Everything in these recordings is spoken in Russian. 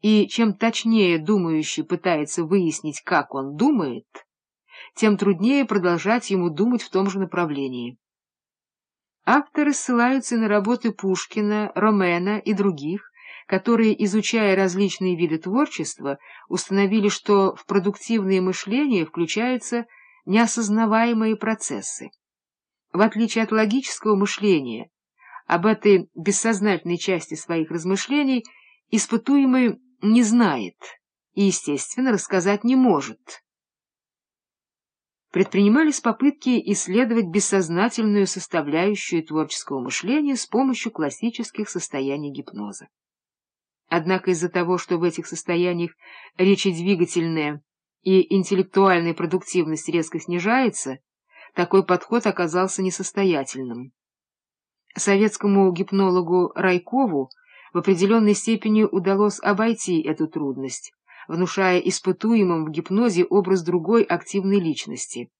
и чем точнее думающий пытается выяснить, как он думает, тем труднее продолжать ему думать в том же направлении. Авторы ссылаются на работы Пушкина, Ромена и других, которые, изучая различные виды творчества, установили, что в продуктивное мышление включаются неосознаваемые процессы. В отличие от логического мышления, об этой бессознательной части своих размышлений испытуемый не знает и, естественно, рассказать не может. Предпринимались попытки исследовать бессознательную составляющую творческого мышления с помощью классических состояний гипноза. Однако из-за того, что в этих состояниях речедвигательная и интеллектуальная продуктивность резко снижается, такой подход оказался несостоятельным. Советскому гипнологу Райкову в определенной степени удалось обойти эту трудность, внушая испытуемым в гипнозе образ другой активной личности.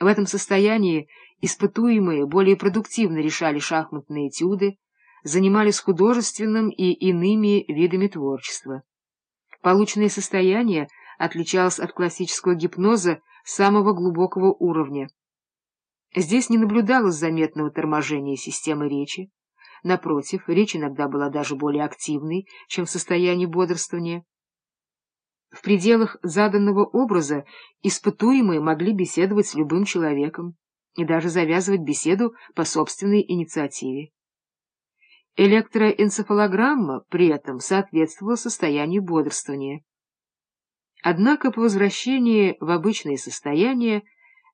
В этом состоянии испытуемые более продуктивно решали шахматные этюды, занимались художественным и иными видами творчества. Полученное состояние отличалось от классического гипноза самого глубокого уровня. Здесь не наблюдалось заметного торможения системы речи. Напротив, речь иногда была даже более активной, чем в состоянии бодрствования. В пределах заданного образа испытуемые могли беседовать с любым человеком и даже завязывать беседу по собственной инициативе. Электроэнцефалограмма при этом соответствовала состоянию бодрствования. Однако по возвращении в обычное состояние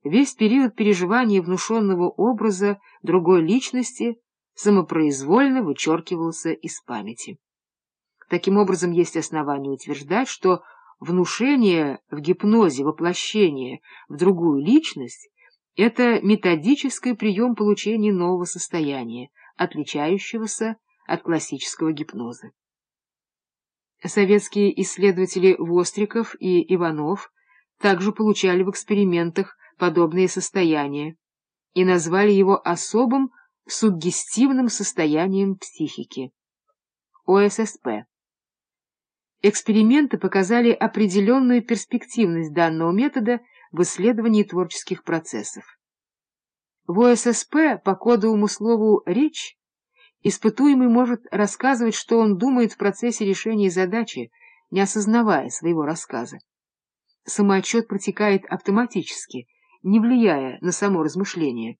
весь период переживания внушенного образа другой личности самопроизвольно вычеркивался из памяти. Таким образом, есть основания утверждать, что внушение в гипнозе воплощения в другую личность — это методический прием получения нового состояния, отличающегося от классического гипноза. Советские исследователи Востриков и Иванов также получали в экспериментах подобные состояния и назвали его особым суггестивным состоянием психики. ОССП. Эксперименты показали определенную перспективность данного метода в исследовании творческих процессов. В ОССП по кодовому слову «речь» испытуемый может рассказывать, что он думает в процессе решения задачи, не осознавая своего рассказа. Самоотчет протекает автоматически — не влияя на само размышление.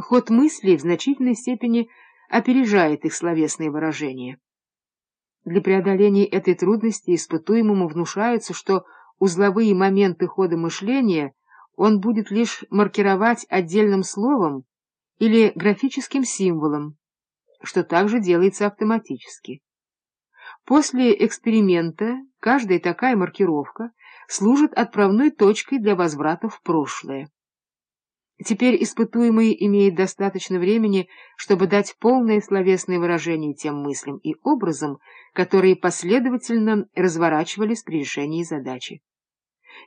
Ход мыслей в значительной степени опережает их словесные выражения. Для преодоления этой трудности испытуемому внушается, что узловые моменты хода мышления он будет лишь маркировать отдельным словом или графическим символом, что также делается автоматически. После эксперимента каждая такая маркировка служит отправной точкой для возврата в прошлое. Теперь испытуемый имеет достаточно времени, чтобы дать полное словесное выражение тем мыслям и образам, которые последовательно разворачивались при решении задачи.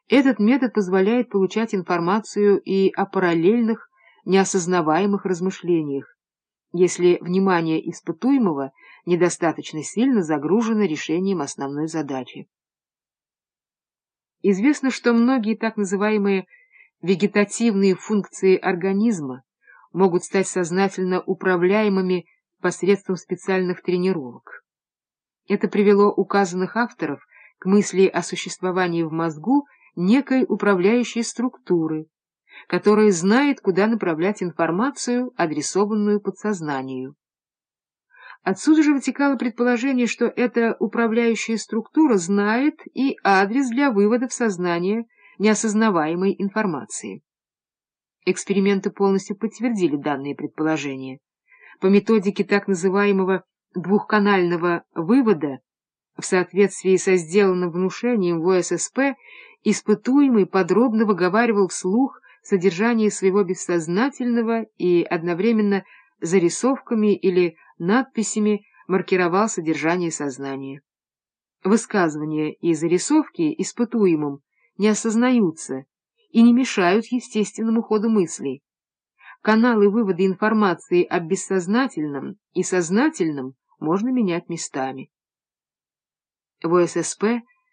Этот метод позволяет получать информацию и о параллельных, неосознаваемых размышлениях, если внимание испытуемого недостаточно сильно загружено решением основной задачи. Известно, что многие так называемые вегетативные функции организма могут стать сознательно управляемыми посредством специальных тренировок. Это привело указанных авторов к мысли о существовании в мозгу некой управляющей структуры, которая знает, куда направлять информацию, адресованную подсознанию. Отсюда же вытекало предположение, что эта управляющая структура знает и адрес для вывода в сознание неосознаваемой информации. Эксперименты полностью подтвердили данные предположения. По методике так называемого двухканального вывода в соответствии со сделанным внушением в ОССП испытуемый подробно выговаривал вслух содержание своего бессознательного и одновременно зарисовками или надписями маркировал содержание сознания. Высказывания и зарисовки испытуемым не осознаются и не мешают естественному ходу мыслей. Каналы вывода информации об бессознательном и сознательном можно менять местами. В ОССП